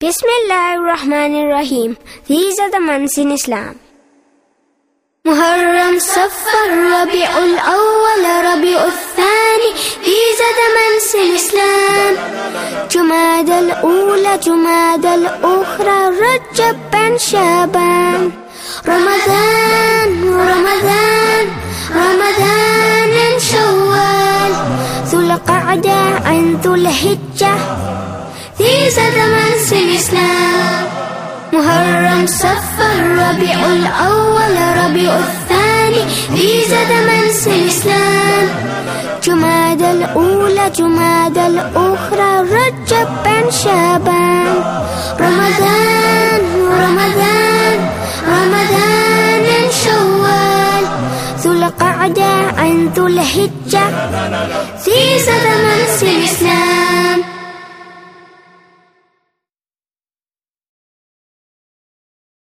Bismillahirrahmanirrahim. These are the months in Islam. Muharram, Safar, Rabi'ul Awwal, Rabi'ul Thani. These are the months in Islam. Jumada al-Ula, Jumada al-Ukhra, Rajab and Shaban. Ramadan, Ramadan, Ramadan and Shawwal. Thul Qa'da and Thul Hijjah. These are the محرم صفر ربيع الأول ربيع الثاني ذي زاد منس الإسلام جماد الأولى جماد الأخرى رجب بن رمضان رمضان رمضان شوال ذو القعدة عن ذو الحجة ذي زاد